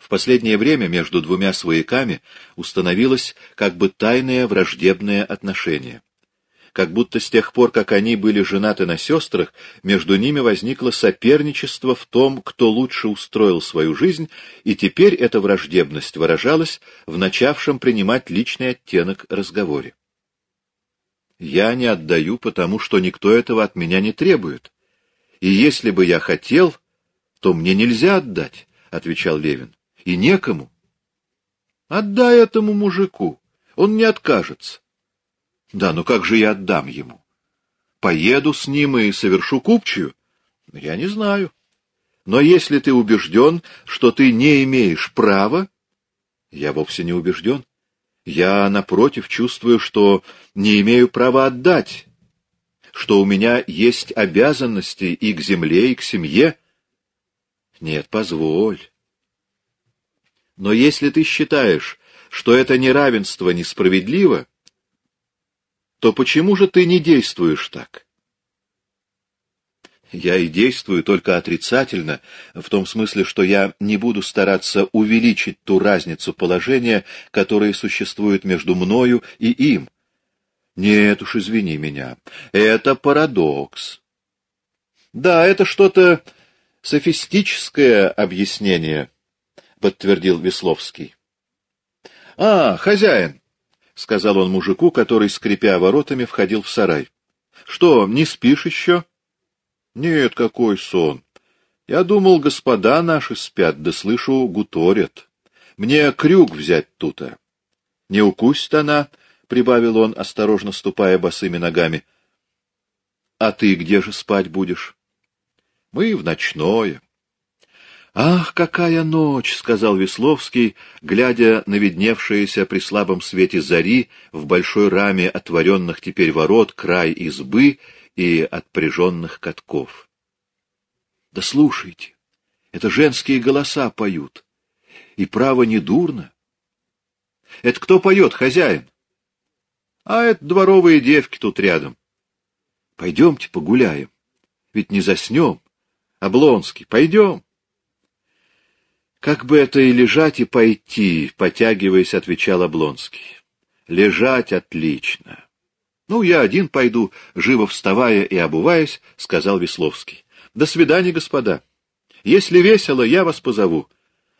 В последнее время между двумя свояками установилось как бы тайное враждебное отношение. Как будто с тех пор, как они были женаты на сестрах, между ними возникло соперничество в том, кто лучше устроил свою жизнь, и теперь эта враждебность выражалась в начавшем принимать личный оттенок разговоре. «Я не отдаю, потому что никто этого от меня не требует. И если бы я хотел, то мне нельзя отдать», — отвечал Левин и некому. Отдай этому мужику, он не откажется. Да, но как же я отдам ему? Поеду с ним и совершу купчую? Я не знаю. Но если ты убежден, что ты не имеешь права, я вовсе не убежден. Я, напротив, чувствую, что не имею права отдать, что у меня есть обязанности и к земле, и к семье. Нет, позволь. Но если ты считаешь, что это неравенство несправедливо, то почему же ты не действуешь так? Я и действую только отрицательно, в том смысле, что я не буду стараться увеличить ту разницу положения, которая существует между мною и им. Нет уж, извини меня, это парадокс. Да, это что-то софистическое объяснение — подтвердил Весловский. — А, хозяин! — сказал он мужику, который, скрипя воротами, входил в сарай. — Что, не спишь еще? — Нет, какой сон! Я думал, господа наши спят, да слышу, гуторят. Мне крюк взять тута. — Не укусит она, — прибавил он, осторожно ступая босыми ногами. — А ты где же спать будешь? — Мы в ночное. — «Ах, какая ночь!» — сказал Весловский, глядя на видневшиеся при слабом свете зари в большой раме отворенных теперь ворот край избы и отпряженных катков. «Да слушайте, это женские голоса поют. И право не дурно. Это кто поет, хозяин? А это дворовые девки тут рядом. Пойдемте погуляем, ведь не заснем. Облонский, пойдем». Как бы это и лежать, и пойти, потягиваясь, отвечал Облонский. Лежать отлично. Ну, я один пойду, живо вставая и обуваясь, сказал Весловский. До свидания, господа. Если весело, я вас позову.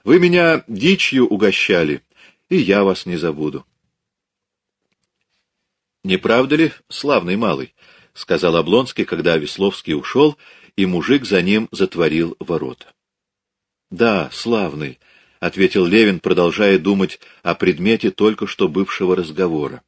Вы меня дичью угощали, и я вас не забуду. Не правда ли, славный малый? — сказал Облонский, когда Весловский ушел, и мужик за ним затворил ворота. — Да, славный, — ответил Левин, продолжая думать о предмете только что бывшего разговора.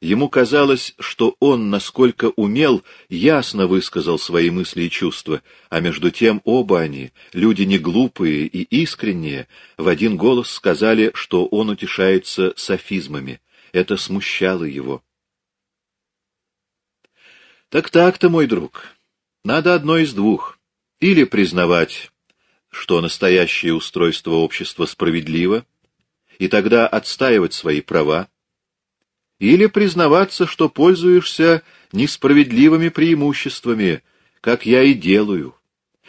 Ему казалось, что он, насколько умел, ясно высказал свои мысли и чувства, а между тем оба они, люди не глупые и искренние, в один голос сказали, что он утешается софизмами. Это смущало его. «Так так-то, мой друг, надо одно из двух. Или признавать что настоящее устройство общества справедливо, и тогда отстаивать свои права, или признаваться, что пользуешься несправедливыми преимуществами, как я и делаю,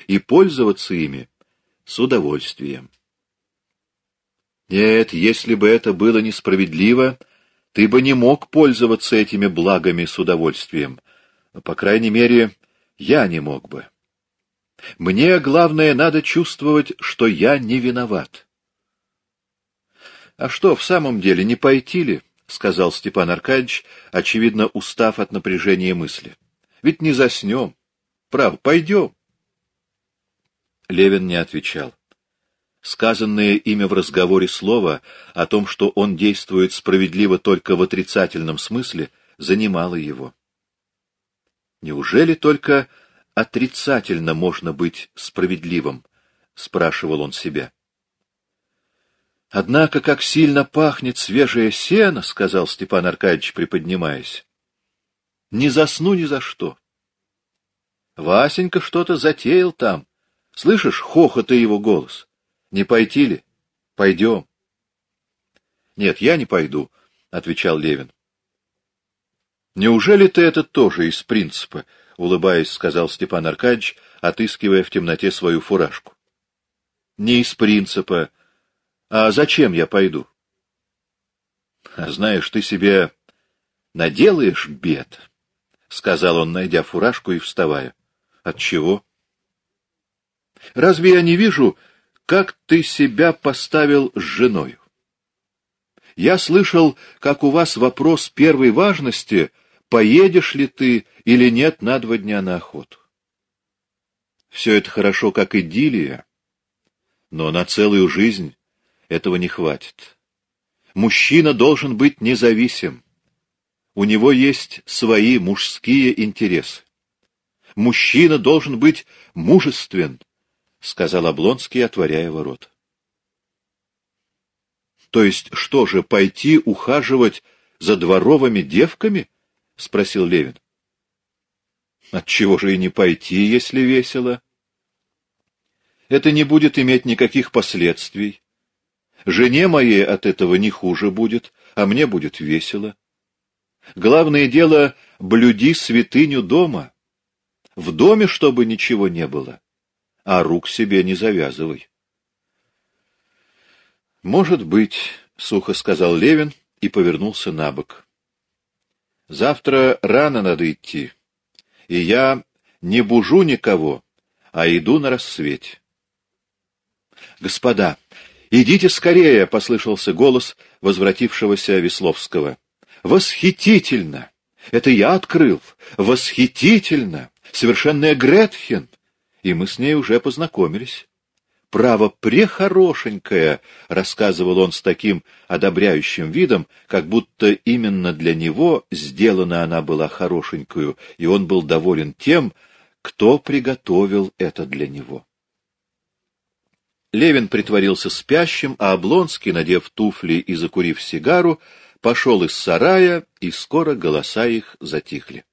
и пользоваться ими с удовольствием. Нет, если бы это было несправедливо, ты бы не мог пользоваться этими благами с удовольствием. По крайней мере, я не мог бы. Мне, главное, надо чувствовать, что я не виноват. — А что, в самом деле, не пойти ли? — сказал Степан Аркадьевич, очевидно, устав от напряжения мысли. — Ведь не заснем. Право, пойдем. Левин не отвечал. Сказанное имя в разговоре слово о том, что он действует справедливо только в отрицательном смысле, занимало его. Неужели только отрицательно можно быть справедливым? — спрашивал он себя. — Однако, как сильно пахнет свежее сено, — сказал Степан Аркадьевич, приподнимаясь. — Не засну ни за что. Васенька что-то затеял там. Слышишь, хохота его голос. Не пойти ли? Пойдем. — Нет, я не пойду, — отвечал Левин. — Неужели ты это тоже из принципа? — улыбаясь, сказал Степан Аркадьевич, отыскивая в темноте свою фуражку. — Не из принципа, А зачем я пойду? А знаешь, ты себе наделаешь бед, — сказал он, найдя фуражку и вставая. — От чего? — Разве я не вижу, как ты себя поставил с женою? Я слышал, как у вас вопрос первой важности, поедешь ли ты или нет на два дня на охоту. Все это хорошо, как идиллия, но на целую жизнь этого не хватит. Мужчина должен быть независим. У него есть свои мужские интересы. Мужчина должен быть мужествен, — сказал Облонский, отворяя ворот. — То есть что же, пойти ухаживать за дворовыми девками? — спросил Левин. — Отчего же и не пойти, если весело? Это не будет иметь никаких последствий. Жене моей от этого не хуже будет, а мне будет весело. Главное дело — блюди святыню дома. В доме, чтобы ничего не было, а рук себе не завязывай. «Может быть», — сухо сказал Левин и повернулся на бок. «Завтра рано надо идти, и я не бужу никого, а иду на рассвете». «Господа, идите скорее!» — послышался голос возвратившегося Весловского. «Восхитительно! Это я открыл! Восхитительно! Совершенная Гретхен!» И мы с ней уже познакомились. «Право, прехорошенькая!» — рассказывал он с таким одобряющим видом, как будто именно для него сделана она была хорошенькую, и он был доволен тем, кто приготовил это для него. Левин притворился спящим, а Облонский, надев туфли и закурив сигару, пошел из сарая, и скоро голоса их затихли.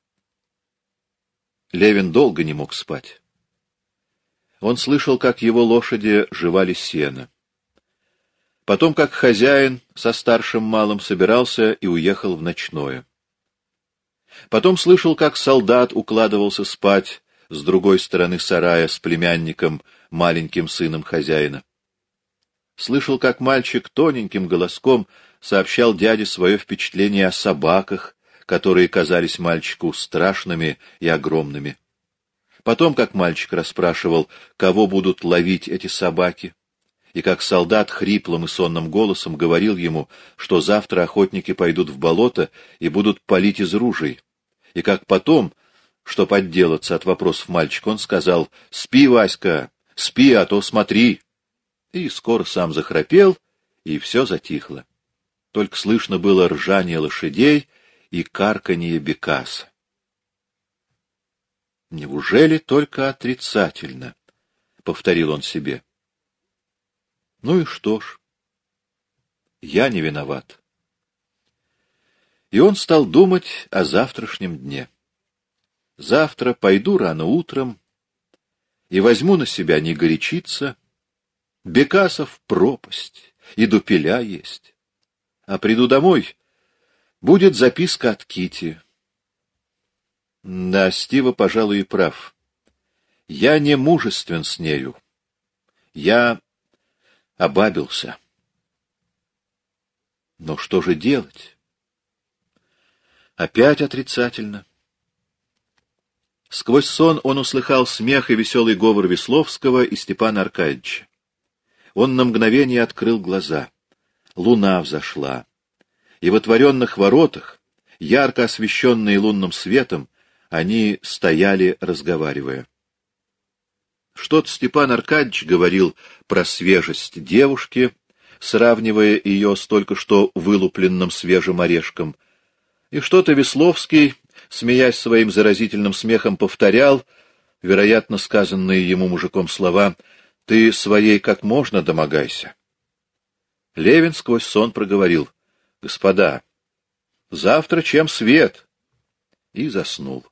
Левин долго не мог спать. Он слышал, как его лошади жевали сено. Потом, как хозяин со старшим малым собирался и уехал в ночное. Потом слышал, как солдат укладывался спать с другой стороны сарая с племянником, маленьким сыном хозяина. Слышал, как мальчик тоненьким голоском сообщал дяде свое впечатление о собаках, которые казались мальчику страшными и огромными. Потом, как мальчик расспрашивал, кого будут ловить эти собаки, и как солдат хриплым и сонным голосом говорил ему, что завтра охотники пойдут в болото и будут палить из ружей, и как потом, Чтоб отделаться от вопросов мальчика, он сказал «Спи, Васька, спи, а то смотри». И скоро сам захрапел, и все затихло. Только слышно было ржание лошадей и карканье бекаса. «Неужели только отрицательно?» — повторил он себе. «Ну и что ж, я не виноват». И он стал думать о завтрашнем дне. Завтра пойду рано утром и возьму на себя не горячиться. Бекасов пропасть, и дупеля есть. А приду домой, будет записка от Кити. Да, Стива, пожалуй, и прав. Я не мужествен с нею. Я обабился. Но что же делать? Опять отрицательно. Сквозь сон он услыхал смех и веселый говор Весловского и Степана Аркадьевича. Он на мгновение открыл глаза. Луна взошла. И в отворенных воротах, ярко освещенные лунным светом, они стояли, разговаривая. Что-то Степан Аркадьевич говорил про свежесть девушки, сравнивая ее с только что вылупленным свежим орешком. И что-то Весловский смеясь своим заразительным смехом, повторял, вероятно, сказанные ему мужиком слова «Ты своей как можно домогайся». Левин сквозь сон проговорил «Господа, завтра чем свет?» и заснул.